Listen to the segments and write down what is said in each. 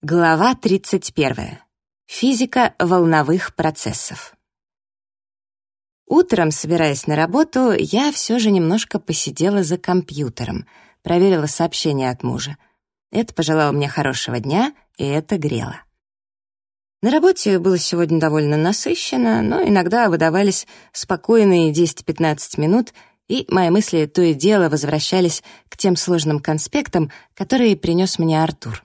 Глава 31. Физика волновых процессов. Утром, собираясь на работу, я все же немножко посидела за компьютером, проверила сообщение от мужа. Это пожелало мне хорошего дня, и это грело. На работе было сегодня довольно насыщенно, но иногда выдавались спокойные 10-15 минут, и мои мысли то и дело возвращались к тем сложным конспектам, которые принес мне Артур.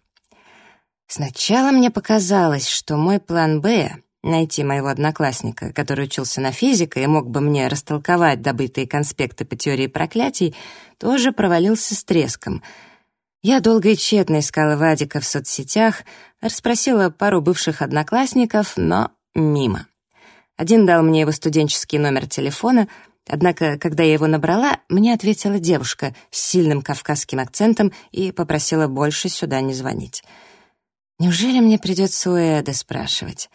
Сначала мне показалось, что мой план «Б» — найти моего одноклассника, который учился на физика и мог бы мне растолковать добытые конспекты по теории проклятий, тоже провалился с треском. Я долго и тщетно искала Вадика в соцсетях, расспросила пару бывших одноклассников, но мимо. Один дал мне его студенческий номер телефона, однако, когда я его набрала, мне ответила девушка с сильным кавказским акцентом и попросила больше сюда не звонить. Неужели мне придется у Эда спрашивать?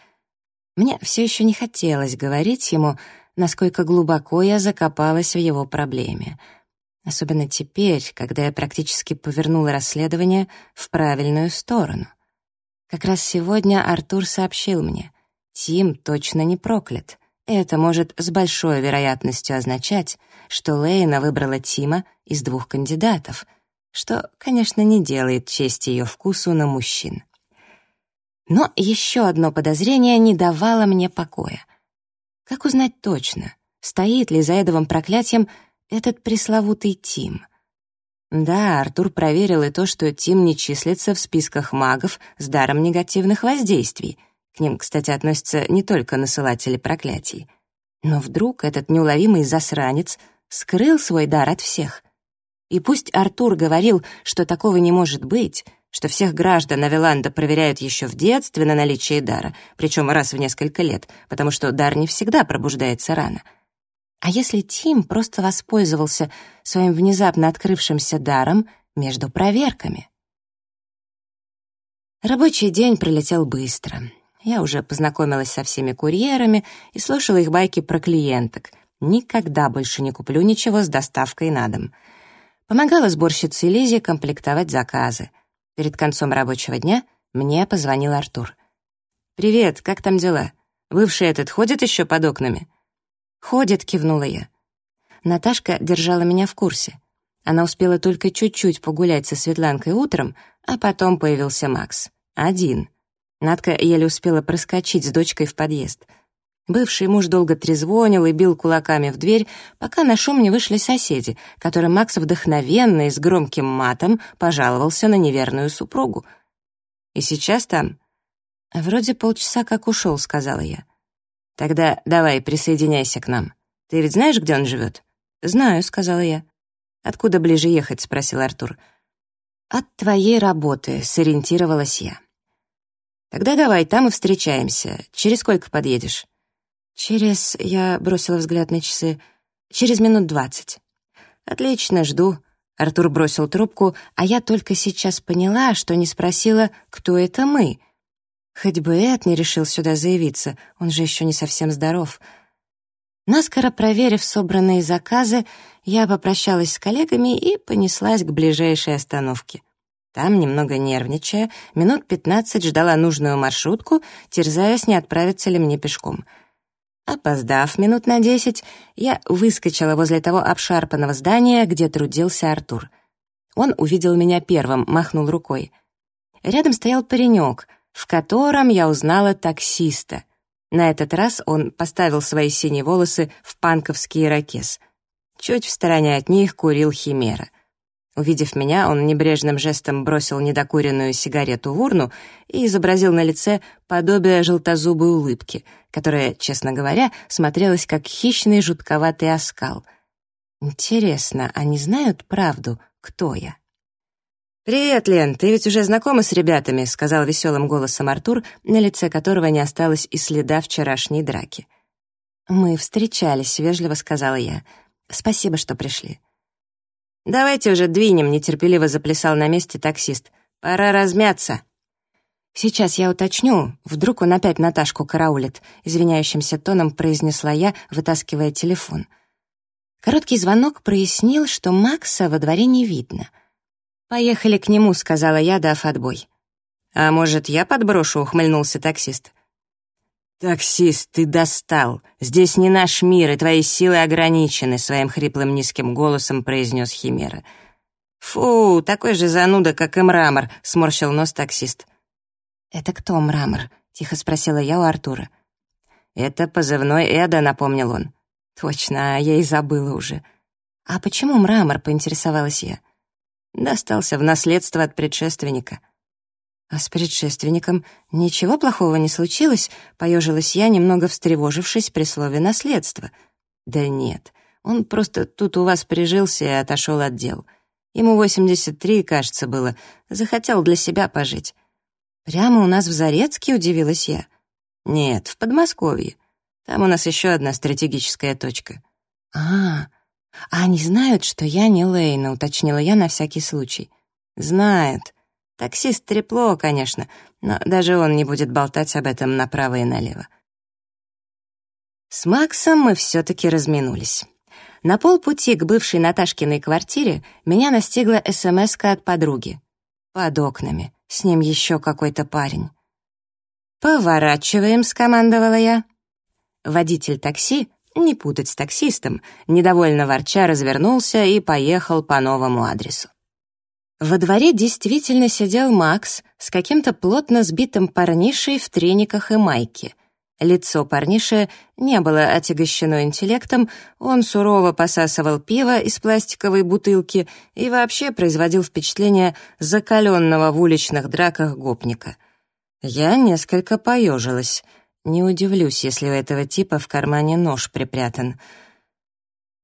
Мне все еще не хотелось говорить ему, насколько глубоко я закопалась в его проблеме. Особенно теперь, когда я практически повернула расследование в правильную сторону. Как раз сегодня Артур сообщил мне, Тим точно не проклят. Это может с большой вероятностью означать, что Лейна выбрала Тима из двух кандидатов, что, конечно, не делает чести ее вкусу на мужчин. Но еще одно подозрение не давало мне покоя. Как узнать точно, стоит ли за Эдовым проклятием этот пресловутый Тим? Да, Артур проверил и то, что Тим не числится в списках магов с даром негативных воздействий. К ним, кстати, относятся не только насылатели проклятий. Но вдруг этот неуловимый засранец скрыл свой дар от всех. И пусть Артур говорил, что такого не может быть — что всех граждан Авеланда проверяют еще в детстве на наличие дара, причем раз в несколько лет, потому что дар не всегда пробуждается рано. А если Тим просто воспользовался своим внезапно открывшимся даром между проверками? Рабочий день пролетел быстро. Я уже познакомилась со всеми курьерами и слушала их байки про клиенток. Никогда больше не куплю ничего с доставкой на дом. Помогала сборщице Лизе комплектовать заказы. Перед концом рабочего дня мне позвонил Артур. «Привет, как там дела? Бывший этот ходит еще под окнами?» «Ходит», — кивнула я. Наташка держала меня в курсе. Она успела только чуть-чуть погулять со Светланкой утром, а потом появился Макс. Один. Надка еле успела проскочить с дочкой в подъезд — Бывший муж долго трезвонил и бил кулаками в дверь, пока на шум не вышли соседи, которым Макс вдохновенно и с громким матом пожаловался на неверную супругу. «И сейчас там?» «Вроде полчаса как ушел», — сказала я. «Тогда давай, присоединяйся к нам. Ты ведь знаешь, где он живет?» «Знаю», — сказала я. «Откуда ближе ехать?» — спросил Артур. «От твоей работы», — сориентировалась я. «Тогда давай, там и встречаемся. Через сколько подъедешь?» «Через...» — я бросила взгляд на часы. «Через минут двадцать». «Отлично, жду». Артур бросил трубку, а я только сейчас поняла, что не спросила, кто это мы. Хоть бы Эд не решил сюда заявиться, он же еще не совсем здоров. Наскоро проверив собранные заказы, я попрощалась с коллегами и понеслась к ближайшей остановке. Там, немного нервничая, минут пятнадцать ждала нужную маршрутку, терзаясь, не отправиться ли мне пешком — Опоздав минут на десять, я выскочила возле того обшарпанного здания, где трудился Артур. Он увидел меня первым, махнул рукой. Рядом стоял паренек, в котором я узнала таксиста. На этот раз он поставил свои синие волосы в панковский ирокез. Чуть в стороне от них курил химера — Увидев меня, он небрежным жестом бросил недокуренную сигарету в урну и изобразил на лице подобие желтозубой улыбки, которая, честно говоря, смотрелась как хищный жутковатый оскал. Интересно, они знают правду, кто я? «Привет, Лен, ты ведь уже знакома с ребятами», — сказал веселым голосом Артур, на лице которого не осталось и следа вчерашней драки. «Мы встречались», — вежливо сказала я. «Спасибо, что пришли». «Давайте уже двинем», — нетерпеливо заплясал на месте таксист. «Пора размяться». «Сейчас я уточню. Вдруг он опять Наташку караулит», — извиняющимся тоном произнесла я, вытаскивая телефон. Короткий звонок прояснил, что Макса во дворе не видно. «Поехали к нему», — сказала я, дав отбой. «А может, я подброшу?» — ухмыльнулся таксист. «Таксист, ты достал! Здесь не наш мир, и твои силы ограничены», — своим хриплым низким голосом произнес Химера. «Фу, такой же зануда, как и мрамор», — сморщил нос таксист. «Это кто мрамор?» — тихо спросила я у Артура. «Это позывной Эда», — напомнил он. «Точно, я и забыла уже». «А почему мрамор?» — поинтересовалась я. «Достался в наследство от предшественника». «А с предшественником ничего плохого не случилось?» — поежилась я, немного встревожившись при слове «наследство». «Да нет, он просто тут у вас прижился и отошел от дел. Ему 83, кажется, было. Захотел для себя пожить». «Прямо у нас в Зарецке?» — удивилась я. «Нет, в Подмосковье. Там у нас еще одна стратегическая точка». «А, а они знают, что я не Лейна», — уточнила я на всякий случай. «Знают». Таксист трепло, конечно, но даже он не будет болтать об этом направо и налево. С Максом мы все-таки разминулись. На полпути к бывшей Наташкиной квартире меня настигла смс от подруги. Под окнами. С ним еще какой-то парень. «Поворачиваем», — скомандовала я. Водитель такси, не путать с таксистом, недовольно ворча развернулся и поехал по новому адресу. Во дворе действительно сидел Макс с каким-то плотно сбитым парнишей в трениках и майке. Лицо парниши не было отягощено интеллектом, он сурово посасывал пиво из пластиковой бутылки и вообще производил впечатление закаленного в уличных драках гопника. Я несколько поежилась. Не удивлюсь, если у этого типа в кармане нож припрятан.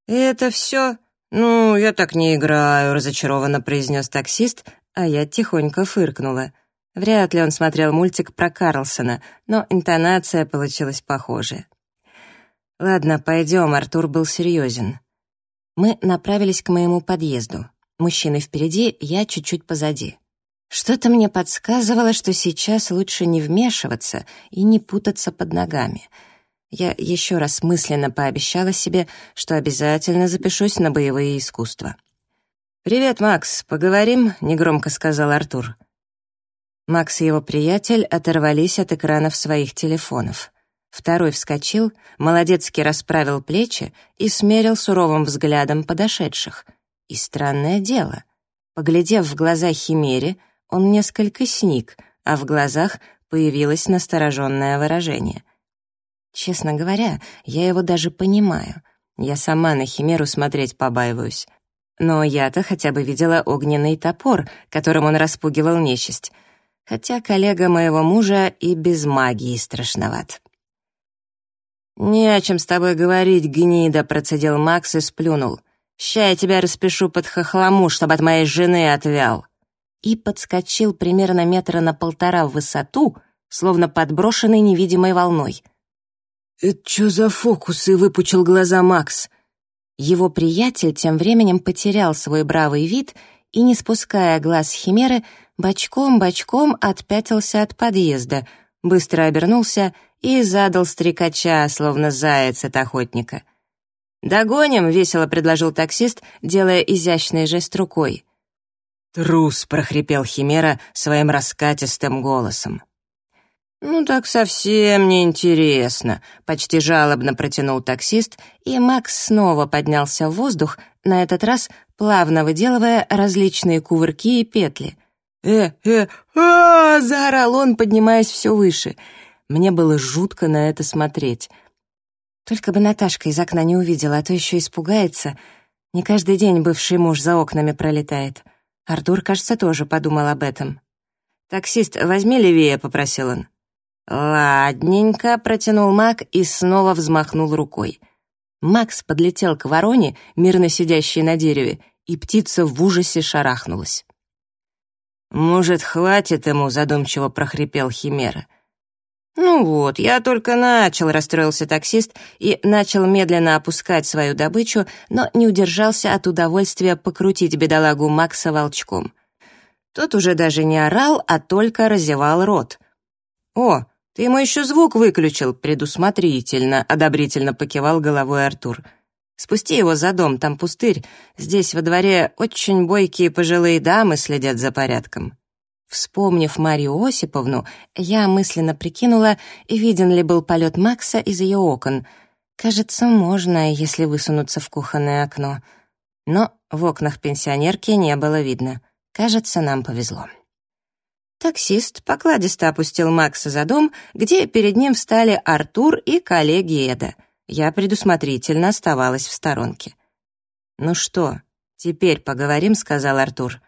это все?» «Ну, я так не играю», — разочарованно произнес таксист, а я тихонько фыркнула. Вряд ли он смотрел мультик про Карлсона, но интонация получилась похожая. «Ладно, пойдем», — Артур был серьезен. Мы направились к моему подъезду. Мужчины впереди, я чуть-чуть позади. Что-то мне подсказывало, что сейчас лучше не вмешиваться и не путаться под ногами — я еще раз мысленно пообещала себе, что обязательно запишусь на боевые искусства. «Привет, Макс, поговорим?» — негромко сказал Артур. Макс и его приятель оторвались от экранов своих телефонов. Второй вскочил, молодецки расправил плечи и смерил суровым взглядом подошедших. И странное дело. Поглядев в глаза Химере, он несколько сник, а в глазах появилось настороженное выражение — Честно говоря, я его даже понимаю. Я сама на Химеру смотреть побаиваюсь. Но я-то хотя бы видела огненный топор, которым он распугивал нечисть. Хотя коллега моего мужа и без магии страшноват. «Не о чем с тобой говорить, гнида», — процедил Макс и сплюнул. «Ща я тебя распишу под хохлому, чтобы от моей жены отвял». И подскочил примерно метра на полтора в высоту, словно подброшенный невидимой волной — «Это что за фокусы?» — выпучил глаза Макс. Его приятель тем временем потерял свой бравый вид и, не спуская глаз Химеры, бочком-бочком отпятился от подъезда, быстро обернулся и задал стрекача, словно заяц от охотника. «Догоним», — весело предложил таксист, делая изящный жест рукой. «Трус», — прохрипел Химера своим раскатистым голосом. «Ну так совсем неинтересно», — почти жалобно протянул таксист, и Макс снова поднялся в воздух, на этот раз плавно выделывая различные кувырки и петли. «Э, э, а, заорал он, поднимаясь все выше. Мне было жутко на это смотреть. Только бы Наташка из окна не увидела, а то еще испугается. Не каждый день бывший муж за окнами пролетает. Артур, кажется, тоже подумал об этом. «Таксист, возьми левее», — попросил он. «Ладненько», — протянул Мак и снова взмахнул рукой. Макс подлетел к вороне, мирно сидящей на дереве, и птица в ужасе шарахнулась. «Может, хватит ему?» — задумчиво прохрипел Химера. «Ну вот, я только начал», — расстроился таксист и начал медленно опускать свою добычу, но не удержался от удовольствия покрутить бедолагу Макса волчком. Тот уже даже не орал, а только разевал рот. «О, «Ты ему еще звук выключил предусмотрительно», — одобрительно покивал головой Артур. «Спусти его за дом, там пустырь. Здесь во дворе очень бойкие пожилые дамы следят за порядком». Вспомнив Марию Осиповну, я мысленно прикинула, виден ли был полет Макса из ее окон. Кажется, можно, если высунуться в кухонное окно. Но в окнах пенсионерки не было видно. Кажется, нам повезло. Таксист покладисто опустил Макса за дом, где перед ним встали Артур и коллеги Эда. Я предусмотрительно оставалась в сторонке. «Ну что, теперь поговорим», — сказал Артур.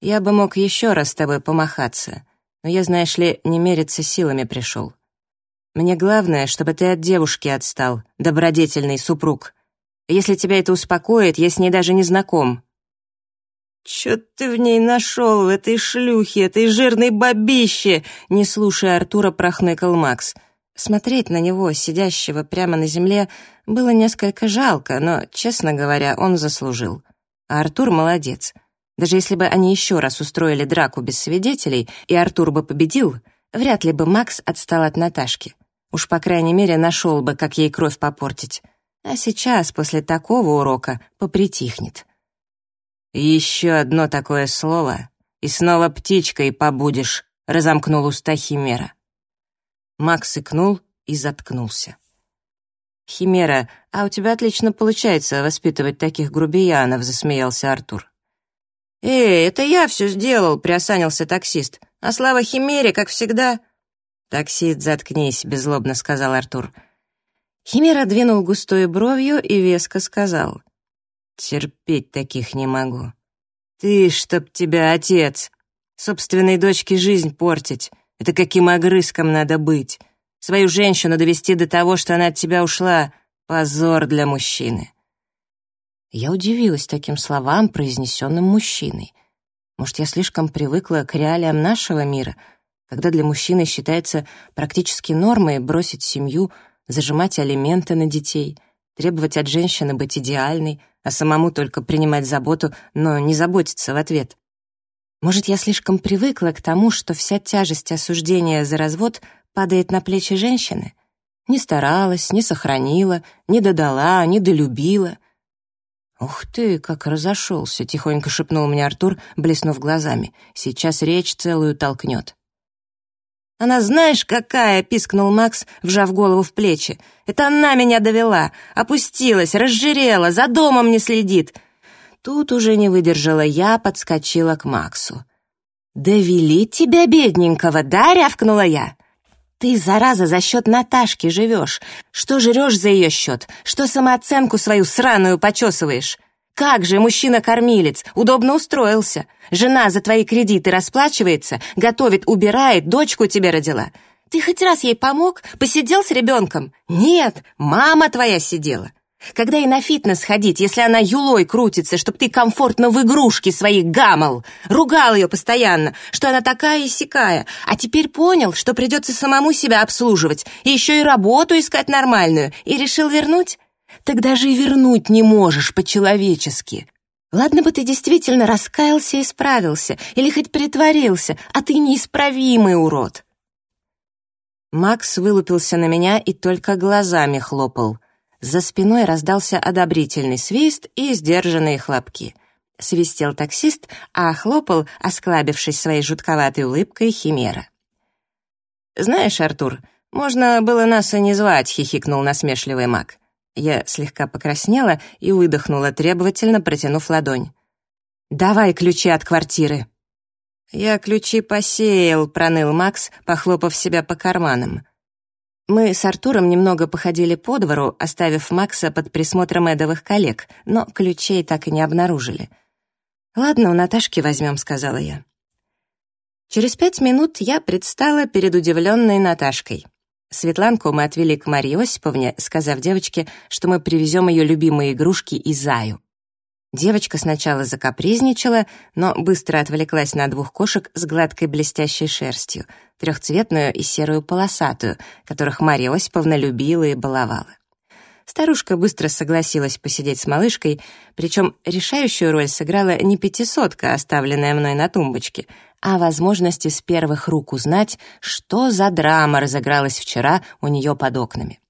«Я бы мог еще раз с тобой помахаться, но я, знаешь ли, не мериться силами пришел. Мне главное, чтобы ты от девушки отстал, добродетельный супруг. Если тебя это успокоит, я с ней даже не знаком». «Чё ты в ней нашел, в этой шлюхе, этой жирной бабище?» Не слушая Артура, прохныкал Макс. Смотреть на него, сидящего прямо на земле, было несколько жалко, но, честно говоря, он заслужил. А Артур молодец. Даже если бы они еще раз устроили драку без свидетелей, и Артур бы победил, вряд ли бы Макс отстал от Наташки. Уж, по крайней мере, нашел бы, как ей кровь попортить. А сейчас, после такого урока, попритихнет. «Еще одно такое слово, и снова птичкой побудешь», — разомкнул уста Химера. Макс икнул и заткнулся. «Химера, а у тебя отлично получается воспитывать таких грубиянов», — засмеялся Артур. «Эй, это я все сделал», — приосанился таксист. «А слава Химере, как всегда...» «Таксист, заткнись», — беззлобно сказал Артур. Химера двинул густой бровью и веско сказал. Терпеть таких не могу. Ты, чтоб тебя, отец, собственной дочке жизнь портить. Это каким огрызком надо быть. Свою женщину довести до того, что она от тебя ушла. Позор для мужчины. Я удивилась таким словам, произнесенным мужчиной. Может, я слишком привыкла к реалиям нашего мира, когда для мужчины считается практически нормой бросить семью, зажимать алименты на детей, требовать от женщины быть идеальной, а самому только принимать заботу, но не заботиться в ответ. Может, я слишком привыкла к тому, что вся тяжесть осуждения за развод падает на плечи женщины? Не старалась, не сохранила, не додала, не долюбила. «Ух ты, как разошелся!» — тихонько шепнул мне Артур, блеснув глазами. «Сейчас речь целую толкнет». «Она знаешь, какая!» — пискнул Макс, вжав голову в плечи. «Это она меня довела! Опустилась, разжирела, за домом не следит!» Тут уже не выдержала я, подскочила к Максу. «Довели тебя, бедненького, да?» — рявкнула я. «Ты, зараза, за счет Наташки живешь. Что жрешь за ее счет? Что самооценку свою сраную почесываешь?» Как же, мужчина-кормилец, удобно устроился. Жена за твои кредиты расплачивается, готовит, убирает, дочку тебе родила. Ты хоть раз ей помог? Посидел с ребенком? Нет, мама твоя сидела. Когда и на фитнес ходить, если она юлой крутится, чтоб ты комфортно в игрушки своих гамал? Ругал ее постоянно, что она такая и сякая. А теперь понял, что придется самому себя обслуживать, и еще и работу искать нормальную, и решил вернуть? Так даже и вернуть не можешь по-человечески. Ладно бы ты действительно раскаялся и справился, или хоть притворился, а ты неисправимый урод. Макс вылупился на меня и только глазами хлопал. За спиной раздался одобрительный свист и сдержанные хлопки. Свистел таксист, а хлопал, осклабившись своей жутковатой улыбкой, химера. «Знаешь, Артур, можно было нас и не звать», — хихикнул насмешливый маг. Я слегка покраснела и выдохнула, требовательно протянув ладонь. «Давай ключи от квартиры». «Я ключи посеял», — проныл Макс, похлопав себя по карманам. Мы с Артуром немного походили по двору, оставив Макса под присмотром эдовых коллег, но ключей так и не обнаружили. «Ладно, у Наташки возьмем», — сказала я. Через пять минут я предстала перед удивленной Наташкой. Светланку мы отвели к Марье Осиповне, сказав девочке, что мы привезем ее любимые игрушки и заю. Девочка сначала закапризничала, но быстро отвлеклась на двух кошек с гладкой блестящей шерстью, трехцветную и серую полосатую, которых Марья Осиповна любила и баловала. Старушка быстро согласилась посидеть с малышкой, причем решающую роль сыграла не пятисотка, оставленная мной на тумбочке — о возможности с первых рук узнать, что за драма разыгралась вчера у нее под окнами.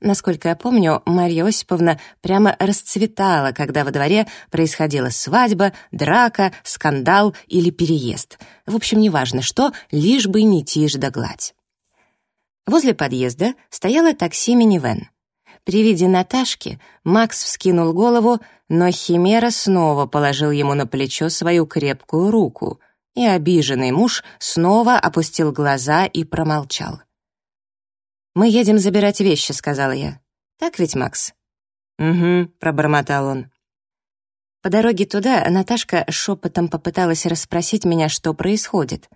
Насколько я помню, Марья Осиповна прямо расцветала, когда во дворе происходила свадьба, драка, скандал или переезд. В общем, неважно что, лишь бы не тишь да гладь. Возле подъезда стояло такси «Минивэн». При виде Наташки Макс вскинул голову, но Химера снова положил ему на плечо свою крепкую руку, и обиженный муж снова опустил глаза и промолчал. «Мы едем забирать вещи», — сказала я. «Так ведь, Макс?» «Угу», — пробормотал он. По дороге туда Наташка шепотом попыталась расспросить меня, что происходит.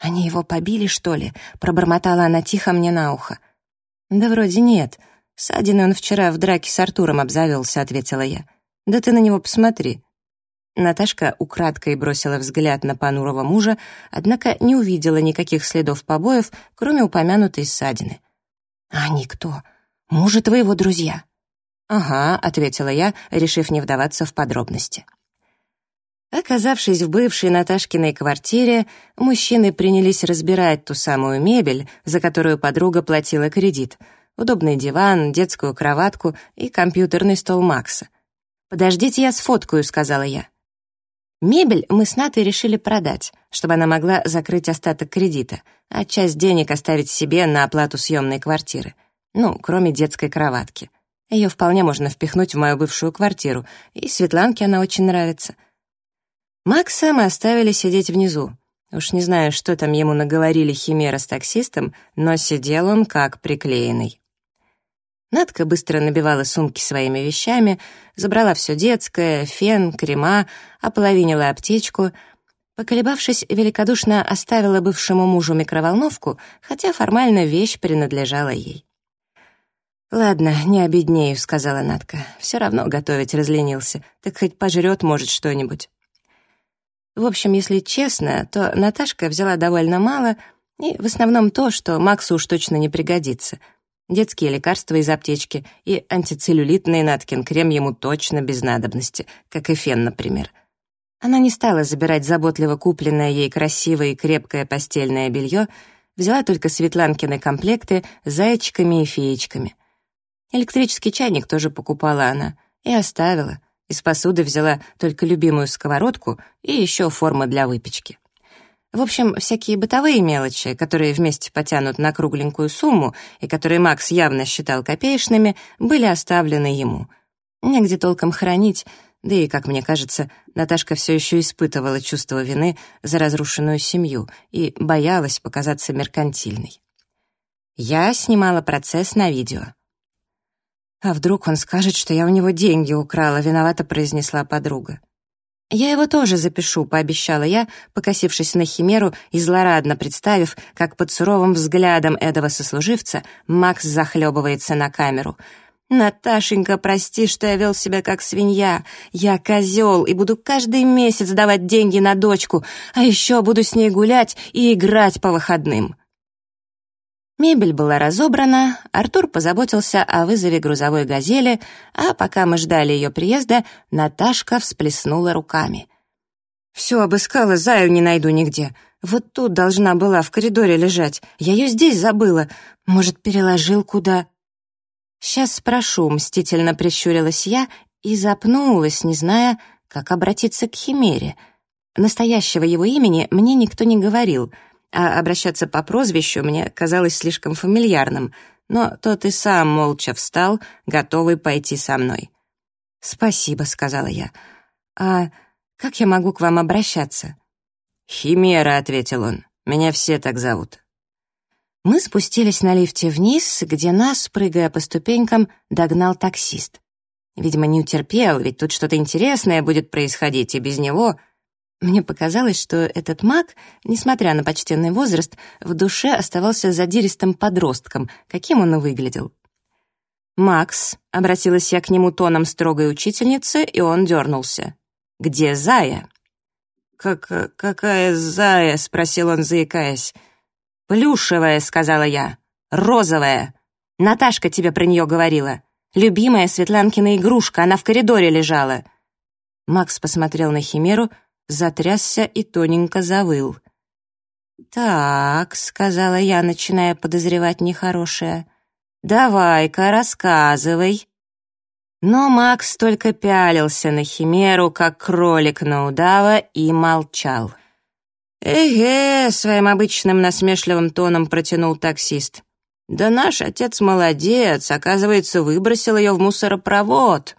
«Они его побили, что ли?» — пробормотала она тихо мне на ухо. «Да вроде нет. Ссадины он вчера в драке с Артуром обзавелся», — ответила я. «Да ты на него посмотри». Наташка украдкой бросила взгляд на понурого мужа, однако не увидела никаких следов побоев, кроме упомянутой ссадины. «А они кто? Мужи твоего друзья?» «Ага», — ответила я, решив не вдаваться в подробности. Оказавшись в бывшей Наташкиной квартире, мужчины принялись разбирать ту самую мебель, за которую подруга платила кредит. Удобный диван, детскую кроватку и компьютерный стол Макса. «Подождите, я сфоткаю», — сказала я. Мебель мы с Натой решили продать, чтобы она могла закрыть остаток кредита, а часть денег оставить себе на оплату съемной квартиры. Ну, кроме детской кроватки. Ее вполне можно впихнуть в мою бывшую квартиру, и Светланке она очень нравится. Макса мы оставили сидеть внизу. Уж не знаю, что там ему наговорили химера с таксистом, но сидел он как приклеенный. Надка быстро набивала сумки своими вещами, забрала все детское, фен, крема, ополовинила аптечку. Поколебавшись, великодушно оставила бывшему мужу микроволновку, хотя формально вещь принадлежала ей. «Ладно, не обеднею», — сказала Надка. «Все равно готовить разленился, так хоть пожрет, может, что-нибудь». В общем, если честно, то Наташка взяла довольно мало, и в основном то, что Максу уж точно не пригодится. Детские лекарства из аптечки и антицеллюлитный Наткин крем ему точно без надобности, как и фен, например. Она не стала забирать заботливо купленное ей красивое и крепкое постельное белье, взяла только Светланкины комплекты с зайчиками и феечками. Электрический чайник тоже покупала она и оставила, из посуды взяла только любимую сковородку и еще формы для выпечки. В общем, всякие бытовые мелочи, которые вместе потянут на кругленькую сумму и которые Макс явно считал копеечными, были оставлены ему. Негде толком хранить, да и, как мне кажется, Наташка все еще испытывала чувство вины за разрушенную семью и боялась показаться меркантильной. Я снимала процесс на видео. «А вдруг он скажет, что я у него деньги украла?» — виновато произнесла подруга. «Я его тоже запишу», — пообещала я, покосившись на химеру и злорадно представив, как под суровым взглядом этого сослуживца Макс захлебывается на камеру. «Наташенька, прости, что я вел себя как свинья. Я козел и буду каждый месяц давать деньги на дочку, а еще буду с ней гулять и играть по выходным». Мебель была разобрана, Артур позаботился о вызове грузовой «Газели», а пока мы ждали ее приезда, Наташка всплеснула руками. «Все обыскала, Заю не найду нигде. Вот тут должна была в коридоре лежать. Я ее здесь забыла. Может, переложил куда?» «Сейчас спрошу», — мстительно прищурилась я и запнулась, не зная, как обратиться к Химере. Настоящего его имени мне никто не говорил — а обращаться по прозвищу мне казалось слишком фамильярным, но тот и сам молча встал, готовый пойти со мной. «Спасибо», — сказала я. «А как я могу к вам обращаться?» «Химера», — ответил он. «Меня все так зовут». Мы спустились на лифте вниз, где нас, прыгая по ступенькам, догнал таксист. Видимо, не утерпел, ведь тут что-то интересное будет происходить, и без него мне показалось, что этот маг, несмотря на почтенный возраст, в душе оставался задиристым подростком, каким он и выглядел. «Макс», — обратилась я к нему тоном строгой учительницы, и он дернулся. «Где Зая?» «Как... какая Зая?» — спросил он, заикаясь. «Плюшевая», — сказала я. «Розовая. Наташка тебе про нее говорила. Любимая Светланкина игрушка, она в коридоре лежала». Макс посмотрел на Химеру, — затрясся и тоненько завыл. «Так», — сказала я, начиная подозревать нехорошее, Давай-ка, рассказывай». Но Макс только пялился на химеру, как кролик на удава, и молчал. «Эге», — своим обычным насмешливым тоном протянул таксист. «Да наш отец молодец, оказывается, выбросил ее в мусоропровод».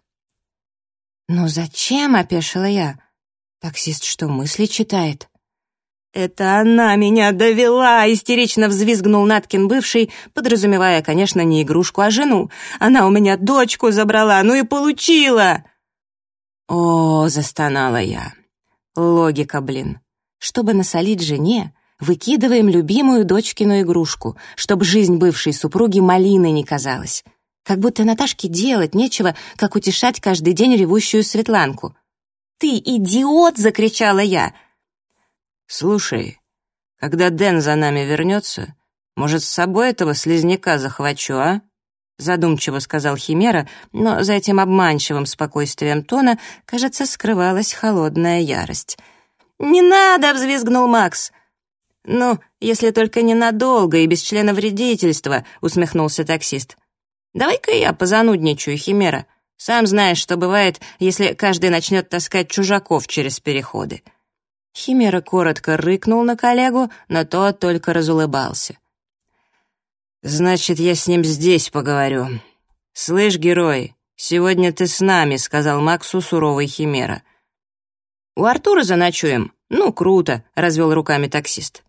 «Ну зачем?» — опешила я. «Таксист что, мысли читает?» «Это она меня довела!» — истерично взвизгнул Наткин бывший, подразумевая, конечно, не игрушку, а жену. «Она у меня дочку забрала, ну и получила!» «О!» — застонала я. «Логика, блин. Чтобы насолить жене, выкидываем любимую дочкину игрушку, чтобы жизнь бывшей супруги малиной не казалась. Как будто Наташке делать нечего, как утешать каждый день ревущую Светланку». «Ты идиот!» — закричала я — «Слушай, когда Дэн за нами вернется, может, с собой этого слизняка захвачу, а?» Задумчиво сказал Химера, но за этим обманчивым спокойствием тона, кажется, скрывалась холодная ярость. «Не надо!» — взвизгнул Макс. «Ну, если только ненадолго и без члена вредительства», — усмехнулся таксист. «Давай-ка я позанудничаю, Химера. Сам знаешь, что бывает, если каждый начнет таскать чужаков через переходы». Химера коротко рыкнул на коллегу, но тот только разулыбался. «Значит, я с ним здесь поговорю. Слышь, герой, сегодня ты с нами», — сказал Максу суровый Химера. «У Артура заночуем? Ну, круто», — развел руками таксист.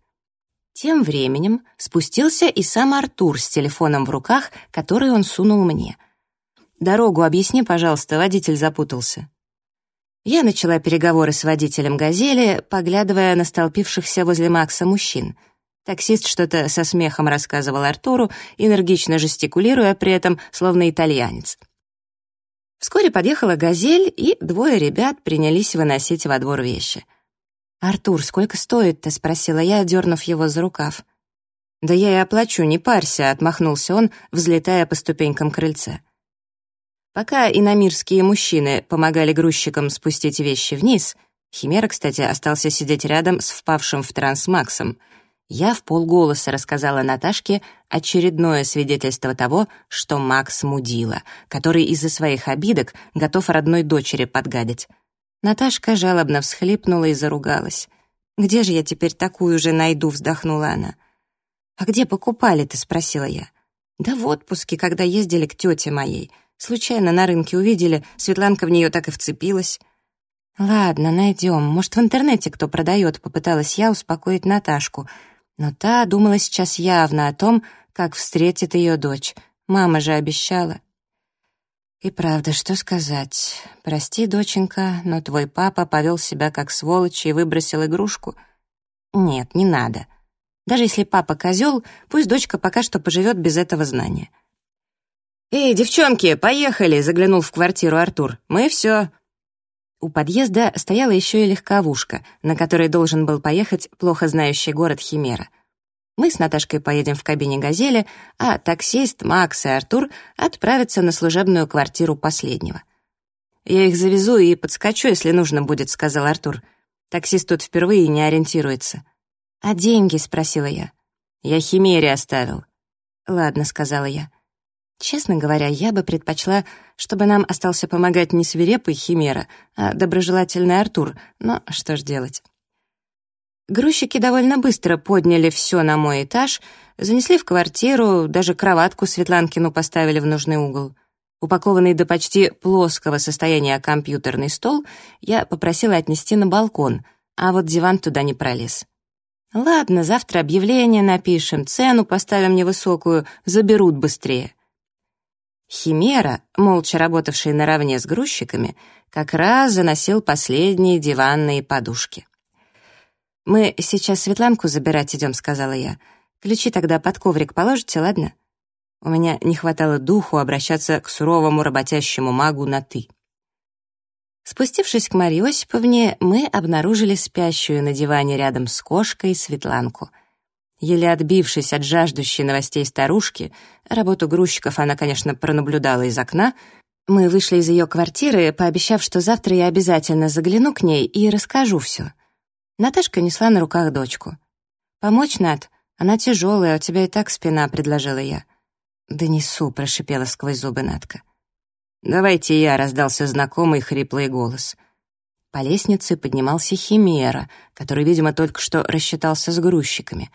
Тем временем спустился и сам Артур с телефоном в руках, который он сунул мне. «Дорогу объясни, пожалуйста, водитель запутался». Я начала переговоры с водителем «Газели», поглядывая на столпившихся возле Макса мужчин. Таксист что-то со смехом рассказывал Артуру, энергично жестикулируя при этом, словно итальянец. Вскоре подъехала «Газель», и двое ребят принялись выносить во двор вещи. «Артур, сколько стоит-то?» — спросила я, дернув его за рукав. «Да я и оплачу, не парься», — отмахнулся он, взлетая по ступенькам крыльца. Пока иномирские мужчины помогали грузчикам спустить вещи вниз, Химера, кстати, остался сидеть рядом с впавшим в транс Максом. Я в полголоса рассказала Наташке очередное свидетельство того, что Макс мудила, который из-за своих обидок готов родной дочери подгадить. Наташка жалобно всхлипнула и заругалась. «Где же я теперь такую же найду?» — вздохнула она. «А где покупали-то?» — спросила я. «Да в отпуске, когда ездили к тете моей». Случайно на рынке увидели, Светланка в нее так и вцепилась. «Ладно, найдем. Может, в интернете кто продает», — попыталась я успокоить Наташку. Но та думала сейчас явно о том, как встретит ее дочь. Мама же обещала. И правда, что сказать? Прости, доченька, но твой папа повел себя как сволочь и выбросил игрушку. Нет, не надо. Даже если папа козел, пусть дочка пока что поживет без этого знания. «Эй, девчонки, поехали!» — заглянул в квартиру Артур. «Мы все». У подъезда стояла еще и легковушка, на которой должен был поехать плохо знающий город Химера. Мы с Наташкой поедем в кабине «Газели», а таксист Макс и Артур отправятся на служебную квартиру последнего. «Я их завезу и подскочу, если нужно будет», — сказал Артур. Таксист тут впервые не ориентируется. «А деньги?» — спросила я. «Я Химере оставил». «Ладно», — сказала я. Честно говоря, я бы предпочла, чтобы нам остался помогать не свирепый Химера, а доброжелательный Артур, но что ж делать. Грузчики довольно быстро подняли все на мой этаж, занесли в квартиру, даже кроватку Светланкину поставили в нужный угол. Упакованный до почти плоского состояния компьютерный стол я попросила отнести на балкон, а вот диван туда не пролез. Ладно, завтра объявление напишем, цену поставим невысокую, заберут быстрее. Химера, молча работавший наравне с грузчиками, как раз заносил последние диванные подушки. «Мы сейчас Светланку забирать идем», — сказала я. «Ключи тогда под коврик положите, ладно?» У меня не хватало духу обращаться к суровому работящему магу на «ты». Спустившись к Марье Осиповне, мы обнаружили спящую на диване рядом с кошкой Светланку — Еле отбившись от жаждущей новостей старушки, работу грузчиков она, конечно, пронаблюдала из окна, мы вышли из ее квартиры, пообещав, что завтра я обязательно загляну к ней и расскажу все. Наташка несла на руках дочку. «Помочь, Над? Она тяжелая, у тебя и так спина», — предложила я. «Донесу», — прошипела сквозь зубы Натка. «Давайте я», — раздался знакомый хриплый голос. По лестнице поднимался Химера, который, видимо, только что рассчитался с грузчиками.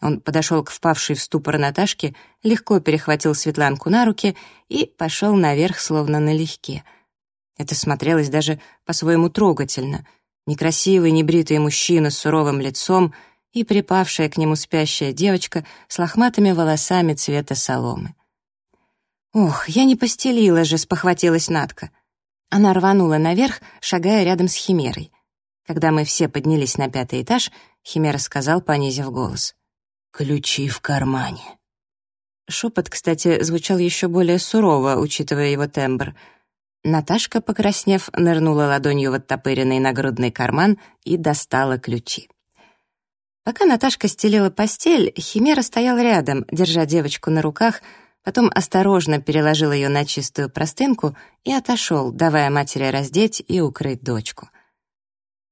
Он подошел к впавшей в ступор Наташке, легко перехватил Светланку на руки и пошел наверх, словно налегке. Это смотрелось даже по-своему трогательно. Некрасивый, небритый мужчина с суровым лицом и припавшая к нему спящая девочка с лохматыми волосами цвета соломы. «Ох, я не постелила же», — спохватилась Натка. Она рванула наверх, шагая рядом с Химерой. Когда мы все поднялись на пятый этаж, Химера сказал, понизив голос. «Ключи в кармане». Шепот, кстати, звучал еще более сурово, учитывая его тембр. Наташка, покраснев, нырнула ладонью в оттопыренный нагрудный карман и достала ключи. Пока Наташка стелила постель, Химера стоял рядом, держа девочку на руках — потом осторожно переложил ее на чистую простынку и отошел, давая матери раздеть и укрыть дочку.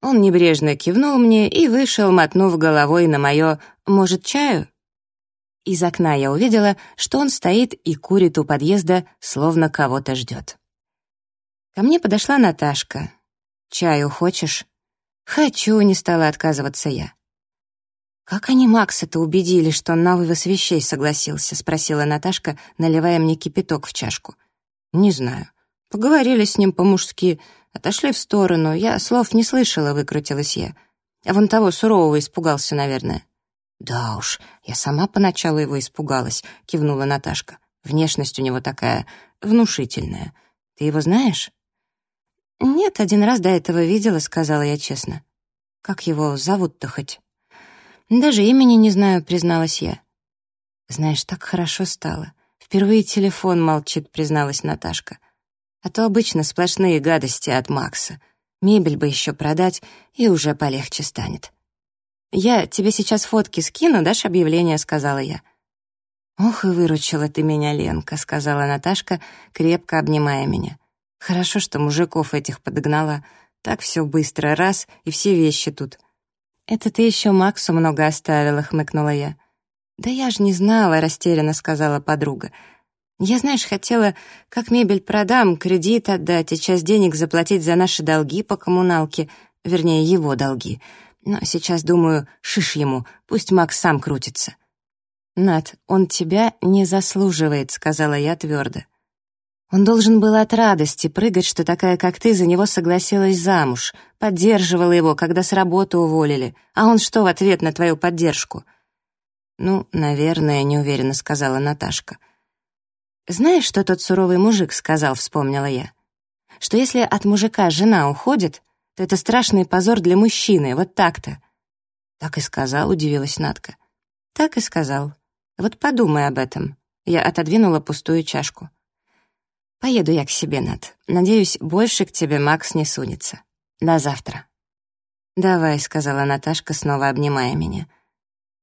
Он небрежно кивнул мне и вышел, мотнув головой на мое «может, чаю?». Из окна я увидела, что он стоит и курит у подъезда, словно кого-то ждет. Ко мне подошла Наташка. «Чаю хочешь?» «Хочу», — не стала отказываться я. «Как они Макса-то убедили, что он на вывоз вещей согласился?» — спросила Наташка, наливая мне кипяток в чашку. «Не знаю. Поговорили с ним по-мужски, отошли в сторону. Я слов не слышала», — выкрутилась я. «А вон того сурового испугался, наверное». «Да уж, я сама поначалу его испугалась», — кивнула Наташка. «Внешность у него такая внушительная. Ты его знаешь?» «Нет, один раз до этого видела», — сказала я честно. «Как его зовут-то хоть?» «Даже имени не знаю», — призналась я. «Знаешь, так хорошо стало. Впервые телефон молчит», — призналась Наташка. «А то обычно сплошные гадости от Макса. Мебель бы еще продать, и уже полегче станет». «Я тебе сейчас фотки скину, дашь объявление», — сказала я. «Ох, и выручила ты меня, Ленка», — сказала Наташка, крепко обнимая меня. «Хорошо, что мужиков этих подогнала. Так все быстро, раз, и все вещи тут. «Это ты еще Максу много оставила», — хмыкнула я. «Да я ж не знала», — растерянно сказала подруга. «Я, знаешь, хотела, как мебель продам, кредит отдать и часть денег заплатить за наши долги по коммуналке, вернее, его долги. Но сейчас думаю, шиш ему, пусть Макс сам крутится». «Над, он тебя не заслуживает», — сказала я твердо. Он должен был от радости прыгать, что такая, как ты, за него согласилась замуж, поддерживала его, когда с работы уволили. А он что в ответ на твою поддержку? Ну, наверное, неуверенно сказала Наташка. Знаешь, что тот суровый мужик сказал, вспомнила я? Что если от мужика жена уходит, то это страшный позор для мужчины, вот так-то. Так и сказал, удивилась Натка. Так и сказал. Вот подумай об этом. Я отодвинула пустую чашку. Поеду я к себе, Над. Надеюсь, больше к тебе Макс не сунется. До завтра. «Давай», — сказала Наташка, снова обнимая меня.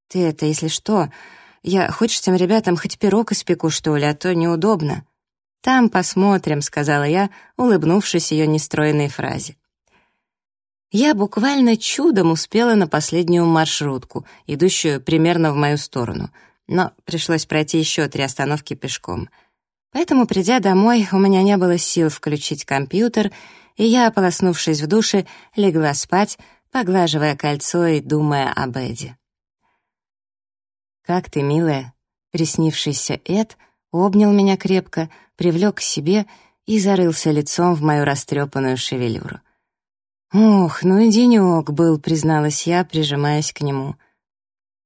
«Ты это, если что, я хочешь тем ребятам хоть пирог испеку, что ли, а то неудобно». «Там посмотрим», — сказала я, улыбнувшись ее нестроенной фразе. Я буквально чудом успела на последнюю маршрутку, идущую примерно в мою сторону, но пришлось пройти еще три остановки пешком — Поэтому, придя домой, у меня не было сил включить компьютер, и я, ополоснувшись в душе, легла спать, поглаживая кольцо и думая об Эдди. «Как ты, милая?» Приснившийся Эд обнял меня крепко, привлек к себе и зарылся лицом в мою растрепанную шевелюру. «Ох, ну и денек был», — призналась я, прижимаясь к нему.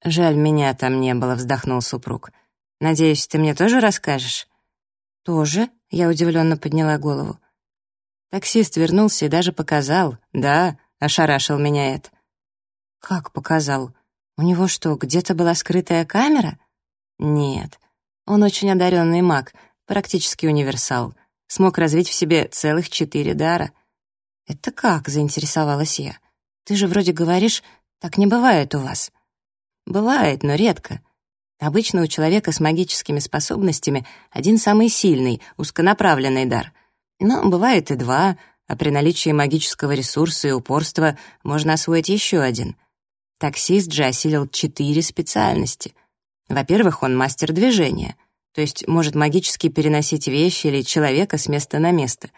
«Жаль, меня там не было», — вздохнул супруг. «Надеюсь, ты мне тоже расскажешь?» «Тоже?» — я удивленно подняла голову. Таксист вернулся и даже показал. «Да», — ошарашил меня Эд. «Как показал? У него что, где-то была скрытая камера?» «Нет. Он очень одаренный маг, практически универсал. Смог развить в себе целых четыре дара». «Это как?» — заинтересовалась я. «Ты же вроде говоришь, так не бывает у вас». «Бывает, но редко. Обычно у человека с магическими способностями один самый сильный, узконаправленный дар. Но бывает и два, а при наличии магического ресурса и упорства можно освоить еще один. Таксист же осилил четыре специальности. Во-первых, он мастер движения, то есть может магически переносить вещи или человека с места на место.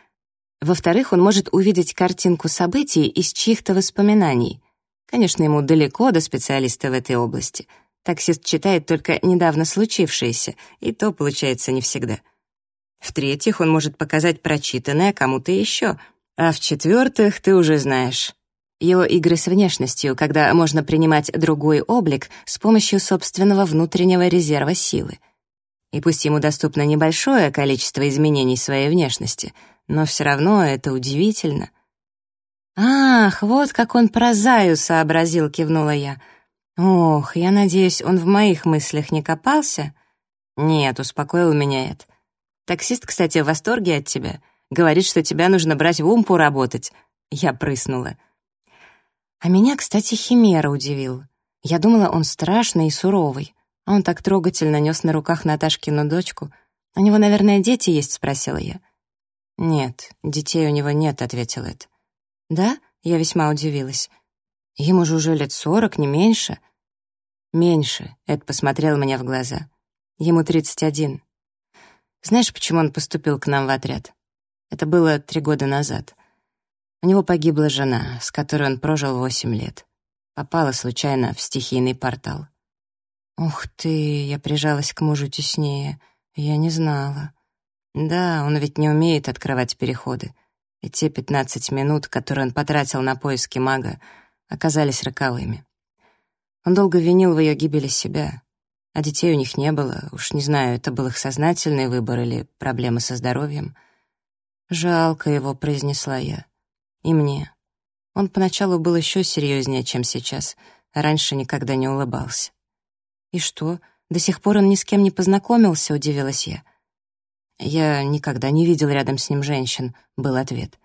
Во-вторых, он может увидеть картинку событий из чьих-то воспоминаний. Конечно, ему далеко до специалиста в этой области. Таксист читает только недавно случившееся, и то получается не всегда. В-третьих, он может показать прочитанное кому-то еще. А в-четвертых, ты уже знаешь. Его игры с внешностью, когда можно принимать другой облик с помощью собственного внутреннего резерва силы. И пусть ему доступно небольшое количество изменений своей внешности, но все равно это удивительно. «Ах, вот как он про Заю сообразил», — кивнула я. «Ох, я надеюсь, он в моих мыслях не копался?» «Нет», — успокоил меня Эд. «Таксист, кстати, в восторге от тебя. Говорит, что тебя нужно брать в умпу работать». Я прыснула. А меня, кстати, Химера удивил. Я думала, он страшный и суровый. А он так трогательно нес на руках Наташкину дочку. «У него, наверное, дети есть?» — спросила я. «Нет, детей у него нет», — ответил Эд. «Да?» — я весьма удивилась. «Ему же уже лет сорок, не меньше». «Меньше», — Эд посмотрел мне в глаза. «Ему тридцать один. Знаешь, почему он поступил к нам в отряд? Это было три года назад. У него погибла жена, с которой он прожил восемь лет. Попала случайно в стихийный портал. Ух ты, я прижалась к мужу теснее. Я не знала. Да, он ведь не умеет открывать переходы. И те пятнадцать минут, которые он потратил на поиски мага, оказались роковыми. Он долго винил в ее гибели себя. А детей у них не было. Уж не знаю, это был их сознательный выбор или проблемы со здоровьем. «Жалко его», — произнесла я. И мне. Он поначалу был еще серьезнее, чем сейчас, а раньше никогда не улыбался. «И что, до сих пор он ни с кем не познакомился?» — удивилась я. «Я никогда не видел рядом с ним женщин», — был ответ.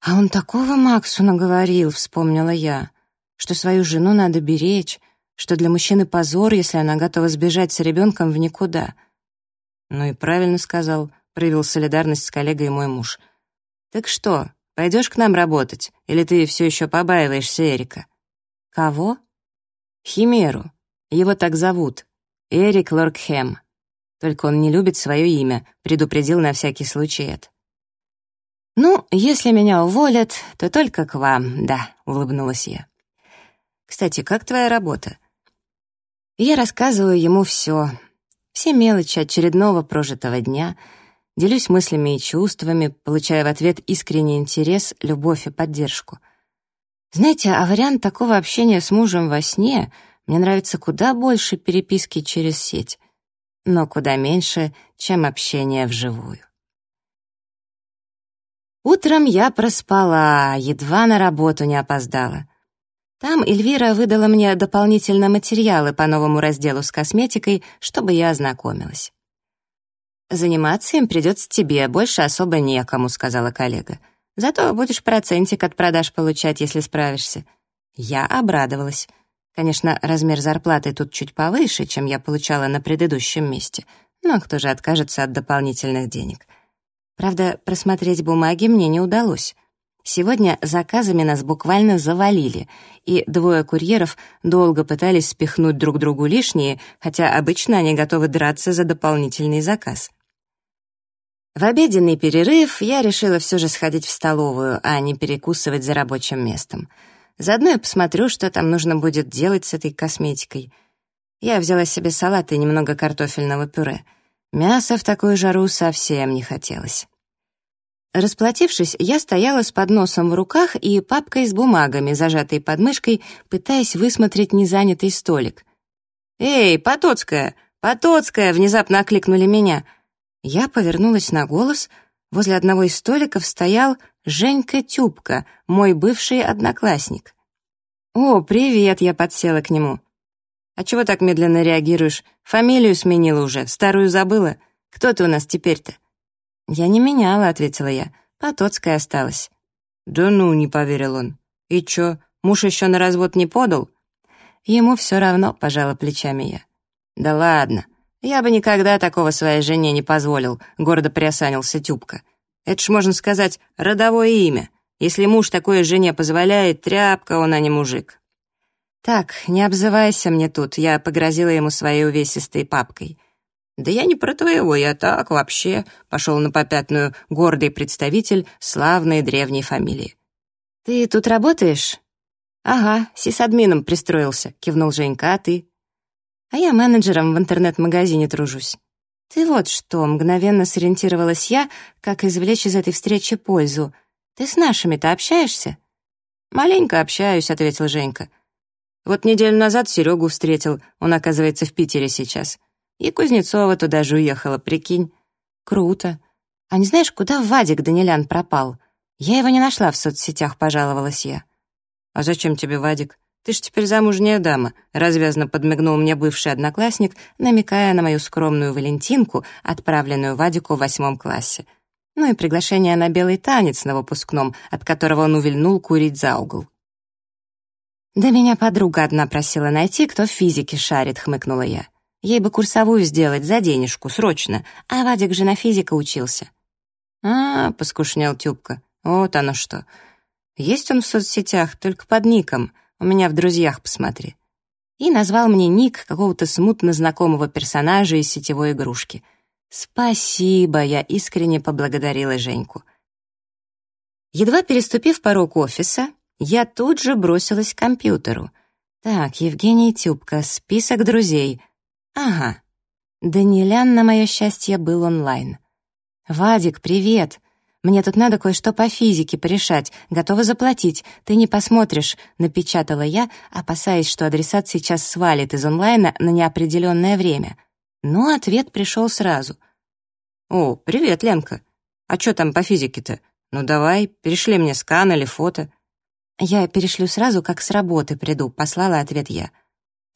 «А он такого Максу наговорил», — вспомнила я, «что свою жену надо беречь, что для мужчины позор, если она готова сбежать с ребенком в никуда». «Ну и правильно сказал», — проявил солидарность с коллегой мой муж. «Так что, Пойдешь к нам работать, или ты все еще побаиваешься Эрика?» «Кого?» «Химеру. Его так зовут. Эрик Лоркхэм. Только он не любит свое имя», — предупредил на всякий случай Эд. «Ну, если меня уволят, то только к вам, да», — улыбнулась я. «Кстати, как твоя работа?» Я рассказываю ему все, все мелочи очередного прожитого дня — Делюсь мыслями и чувствами, получая в ответ искренний интерес, любовь и поддержку. Знаете, а вариант такого общения с мужем во сне мне нравится куда больше переписки через сеть, но куда меньше, чем общение вживую. Утром я проспала, едва на работу не опоздала. Там Эльвира выдала мне дополнительно материалы по новому разделу с косметикой, чтобы я ознакомилась. «Заниматься им придется тебе, больше особо некому», — сказала коллега. «Зато будешь процентик от продаж получать, если справишься». Я обрадовалась. Конечно, размер зарплаты тут чуть повыше, чем я получала на предыдущем месте, но кто же откажется от дополнительных денег? Правда, просмотреть бумаги мне не удалось. Сегодня заказами нас буквально завалили, и двое курьеров долго пытались спихнуть друг другу лишние, хотя обычно они готовы драться за дополнительный заказ. В обеденный перерыв я решила все же сходить в столовую, а не перекусывать за рабочим местом. Заодно я посмотрю, что там нужно будет делать с этой косметикой. Я взяла себе салат и немного картофельного пюре. Мяса в такую жару совсем не хотелось. Расплатившись, я стояла с подносом в руках и папкой с бумагами, зажатой под мышкой, пытаясь высмотреть незанятый столик. «Эй, Потоцкая! Потоцкая!» — внезапно окликнули меня — я повернулась на голос. Возле одного из столиков стоял Женька Тюбка, мой бывший одноклассник. «О, привет!» — я подсела к нему. «А чего так медленно реагируешь? Фамилию сменила уже, старую забыла. Кто ты у нас теперь-то?» «Я не меняла», — ответила я. «Потоцкая осталась». «Да ну», — не поверил он. «И чё, муж еще на развод не подал?» Ему все равно, пожала плечами я. «Да ладно, «Я бы никогда такого своей жене не позволил», — гордо приосанился Тюбка. «Это ж, можно сказать, родовое имя. Если муж такое жене позволяет, тряпка он, а не мужик». «Так, не обзывайся мне тут», — я погрозила ему своей увесистой папкой. «Да я не про твоего, я так вообще», — пошел на попятную гордый представитель славной древней фамилии. «Ты тут работаешь?» «Ага, сисадмином пристроился», — кивнул Женька, «а ты?» «А я менеджером в интернет-магазине тружусь». «Ты вот что», — мгновенно сориентировалась я, как извлечь из этой встречи пользу. «Ты с нашими-то общаешься?» «Маленько общаюсь», — ответил Женька. «Вот неделю назад Серегу встретил, он, оказывается, в Питере сейчас. И Кузнецова туда же уехала, прикинь. Круто. А не знаешь, куда Вадик Данилян пропал? Я его не нашла в соцсетях, пожаловалась я. А зачем тебе Вадик? Ты ж теперь замужняя дама, развязно подмигнул мне бывший одноклассник, намекая на мою скромную Валентинку, отправленную Вадику в восьмом классе. Ну и приглашение на белый танец на выпускном, от которого он увильнул курить за угол. «Да меня подруга одна просила найти, кто в физике шарит», — хмыкнула я. Ей бы курсовую сделать за денежку, срочно, а Вадик же на физика учился. «А, — поскушнел Тюбка, — вот оно что. Есть он в соцсетях, только под ником, у меня в друзьях посмотри». И назвал мне ник какого-то смутно знакомого персонажа из сетевой игрушки. «Спасибо», — я искренне поблагодарила Женьку. Едва переступив порог офиса, я тут же бросилась к компьютеру. «Так, Евгений Тюбка, список друзей — Ага. Данилян, на мое счастье, был онлайн. «Вадик, привет! Мне тут надо кое-что по физике порешать. Готова заплатить. Ты не посмотришь», — напечатала я, опасаясь, что адресат сейчас свалит из онлайна на неопределенное время. Но ответ пришел сразу. «О, привет, Ленка. А что там по физике-то? Ну давай, перешли мне скан или фото». «Я перешлю сразу, как с работы приду», — послала ответ я.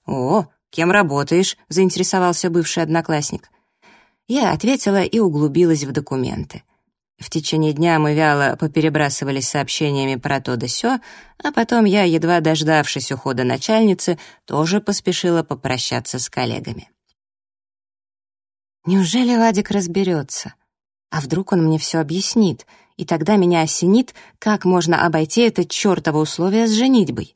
«О, «Кем работаешь?» — заинтересовался бывший одноклассник. Я ответила и углубилась в документы. В течение дня мы вяло поперебрасывались сообщениями про то да сё, а потом я, едва дождавшись ухода начальницы, тоже поспешила попрощаться с коллегами. Неужели Вадик разберется? А вдруг он мне все объяснит, и тогда меня осенит, как можно обойти это чертово условие с женитьбой?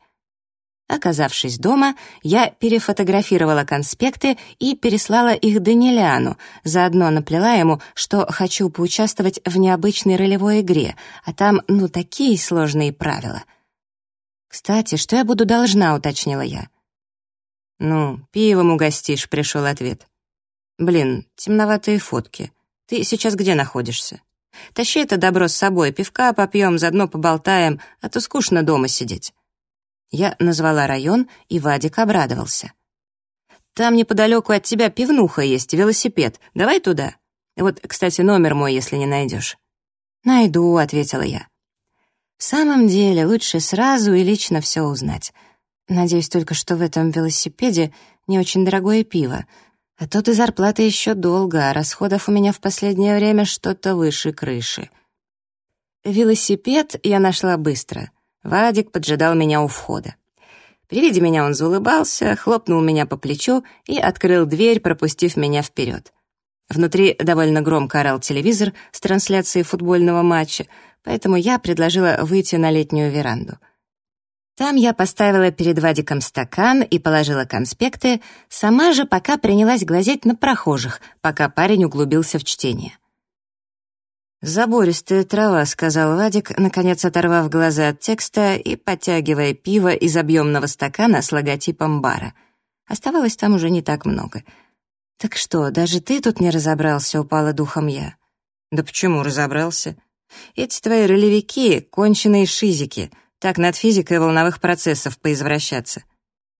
Оказавшись дома, я перефотографировала конспекты и переслала их Даниляну, заодно наплела ему, что хочу поучаствовать в необычной ролевой игре, а там, ну, такие сложные правила. «Кстати, что я буду должна?» — уточнила я. «Ну, пивом угостишь», — пришел ответ. «Блин, темноватые фотки. Ты сейчас где находишься? Тащи это добро с собой, пивка попьем, заодно поболтаем, а то скучно дома сидеть». Я назвала район, и Вадик обрадовался. «Там неподалеку от тебя пивнуха есть, велосипед. Давай туда. Вот, кстати, номер мой, если не найдешь». «Найду», — ответила я. «В самом деле, лучше сразу и лично все узнать. Надеюсь только, что в этом велосипеде не очень дорогое пиво, а то и зарплата еще долго, а расходов у меня в последнее время что-то выше крыши». Велосипед я нашла быстро — Вадик поджидал меня у входа. При виде меня он заулыбался, хлопнул меня по плечу и открыл дверь, пропустив меня вперед. Внутри довольно громко орал телевизор с трансляцией футбольного матча, поэтому я предложила выйти на летнюю веранду. Там я поставила перед Вадиком стакан и положила конспекты, сама же пока принялась глазеть на прохожих, пока парень углубился в чтение. «Забористая трава», — сказал Вадик, наконец оторвав глаза от текста и подтягивая пиво из объемного стакана с логотипом бара. Оставалось там уже не так много. «Так что, даже ты тут не разобрался?» — упала духом я. «Да почему разобрался? Эти твои ролевики — конченые шизики, так над физикой волновых процессов поизвращаться.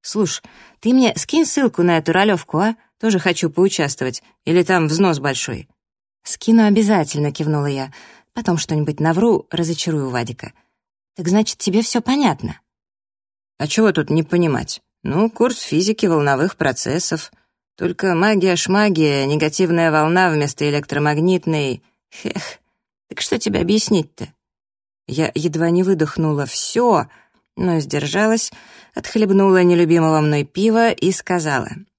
Слушай, ты мне скинь ссылку на эту ролевку, а? Тоже хочу поучаствовать. Или там взнос большой?» «Скину обязательно», — кивнула я. «Потом что-нибудь навру, разочарую Вадика». «Так значит, тебе все понятно?» «А чего тут не понимать? Ну, курс физики волновых процессов. Только магия-шмагия, негативная волна вместо электромагнитной. Хех, так что тебе объяснить-то?» Я едва не выдохнула «все», но сдержалась, отхлебнула нелюбимого мной пива и сказала —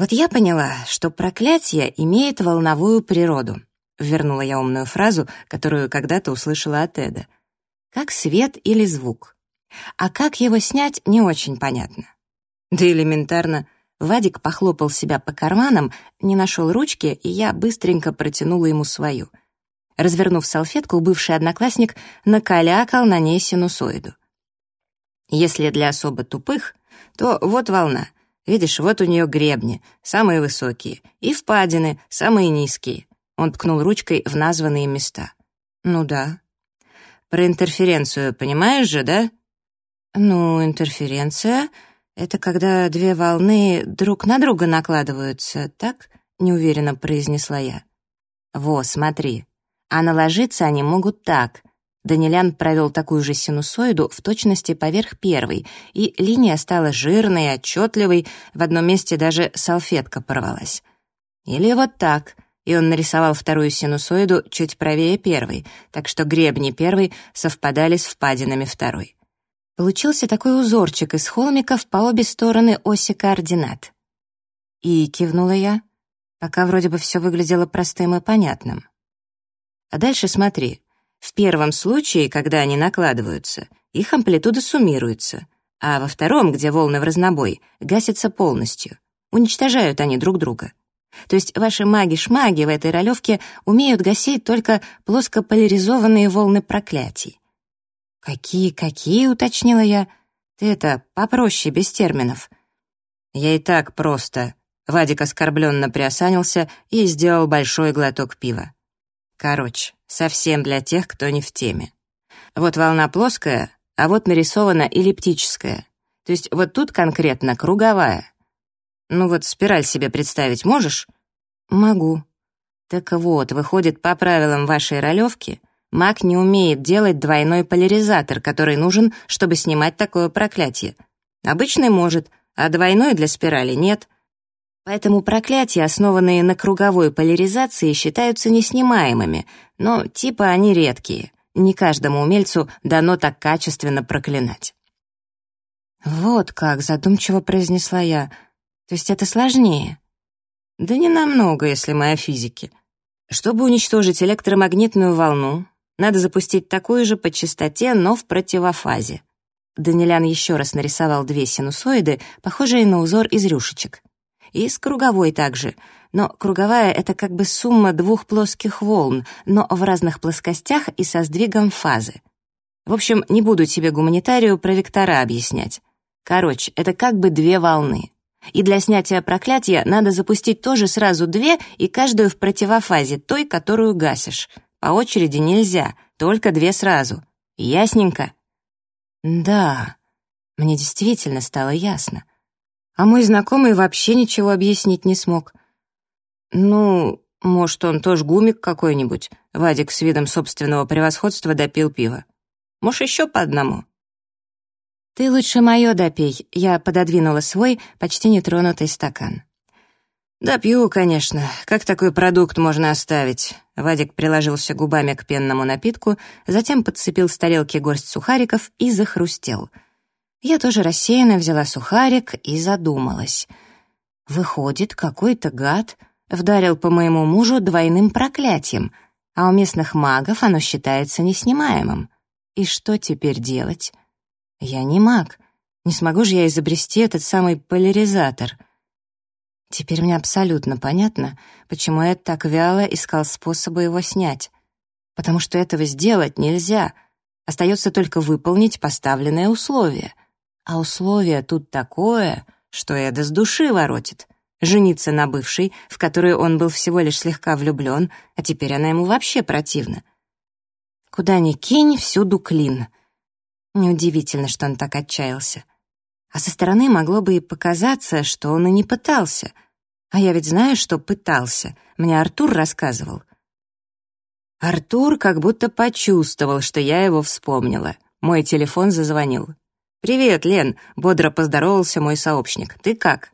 вот я поняла, что проклятие имеет волновую природу. Вернула я умную фразу, которую когда-то услышала от Эда. Как свет или звук. А как его снять, не очень понятно. Да элементарно. Вадик похлопал себя по карманам, не нашел ручки, и я быстренько протянула ему свою. Развернув салфетку, бывший одноклассник накалякал на ней синусоиду. Если для особо тупых, то вот волна. Видишь, вот у нее гребни, самые высокие, и впадины, самые низкие. Он ткнул ручкой в названные места. Ну да. Про интерференцию понимаешь же, да? Ну, интерференция — это когда две волны друг на друга накладываются, так? Неуверенно произнесла я. Во, смотри. А наложиться они могут так. Данилян провел такую же синусоиду в точности поверх первой, и линия стала жирной и отчетливой, в одном месте даже салфетка порвалась. Или вот так, и он нарисовал вторую синусоиду чуть правее первой, так что гребни первой совпадали с впадинами второй. Получился такой узорчик из холмиков по обе стороны оси координат. И кивнула я, пока вроде бы все выглядело простым и понятным. А дальше смотри. В первом случае, когда они накладываются, их амплитуда суммируется, а во втором, где волны в разнобой, гасятся полностью. Уничтожают они друг друга. То есть ваши маги-шмаги в этой ролевке умеют гасить только плоскополяризованные волны проклятий. «Какие-какие?» — уточнила я. «Ты это попроще, без терминов». «Я и так просто». Вадик оскорбленно приосанился и сделал большой глоток пива. Короче, совсем для тех, кто не в теме. Вот волна плоская, а вот нарисована эллиптическая. То есть вот тут конкретно круговая. Ну вот спираль себе представить можешь? Могу. Так вот, выходит, по правилам вашей ролевки, Маг не умеет делать двойной поляризатор, который нужен, чтобы снимать такое проклятие. Обычный может, а двойной для спирали нет. Поэтому проклятия, основанные на круговой поляризации, считаются неснимаемыми, но типа они редкие. Не каждому умельцу дано так качественно проклинать. «Вот как», — задумчиво произнесла я. «То есть это сложнее?» «Да не намного, если мы о физике. Чтобы уничтожить электромагнитную волну, надо запустить такую же по частоте, но в противофазе. Данилян еще раз нарисовал две синусоиды, похожие на узор из рюшечек. И с круговой также. Но круговая — это как бы сумма двух плоских волн, но в разных плоскостях и со сдвигом фазы. В общем, не буду тебе гуманитарию про вектора объяснять. Короче, это как бы две волны. И для снятия проклятия надо запустить тоже сразу две и каждую в противофазе той, которую гасишь. По очереди нельзя, только две сразу. Ясненько?» «Да, мне действительно стало ясно. А мой знакомый вообще ничего объяснить не смог. Ну, может, он тоже гумик какой-нибудь?» Вадик с видом собственного превосходства допил пиво. «Может, еще по одному?» «Ты лучше мое допей», — я пододвинула свой, почти нетронутый стакан. «Да пью, конечно. Как такой продукт можно оставить?» Вадик приложился губами к пенному напитку, затем подцепил с тарелки горсть сухариков и захрустел. Я тоже рассеянно взяла сухарик и задумалась. Выходит, какой-то гад вдарил по моему мужу двойным проклятием, а у местных магов оно считается неснимаемым. И что теперь делать? Я не маг. Не смогу же я изобрести этот самый поляризатор — Теперь мне абсолютно понятно, почему я так вяло искал способы его снять. Потому что этого сделать нельзя. Остается только выполнить поставленное условие. А условие тут такое, что Эда с души воротит. Жениться на бывшей, в которую он был всего лишь слегка влюблен, а теперь она ему вообще противна. Куда ни кинь, всюду клин. Неудивительно, что он так отчаялся. А со стороны могло бы и показаться, что он и не пытался. А я ведь знаю, что пытался. Мне Артур рассказывал. Артур как будто почувствовал, что я его вспомнила. Мой телефон зазвонил. «Привет, Лен», — бодро поздоровался мой сообщник. «Ты как?»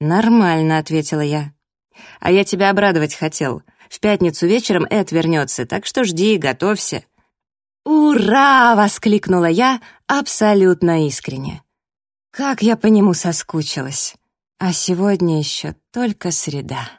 «Нормально», — ответила я. «А я тебя обрадовать хотел. В пятницу вечером Эд вернется, так что жди и готовься». «Ура!» — воскликнула я абсолютно искренне. Как я по нему соскучилась. А сегодня еще только среда.